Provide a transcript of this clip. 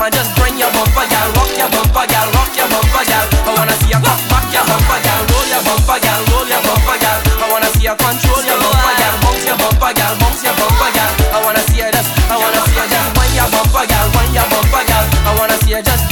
come and just bring your bumper, girl. Rock your bumper, girl. Rock your bumper, girl. I wanna see you rock back your bumper, girl. Roll your bumper, girl. Roll your bumper, girl. I wanna see you control your bumper, girl. Bounce your bumper, girl. Bounce your bumper, girl. I wanna see you just, I wanna see you just wind your bumper, girl. Wind your bumper, girl. I wanna see you just.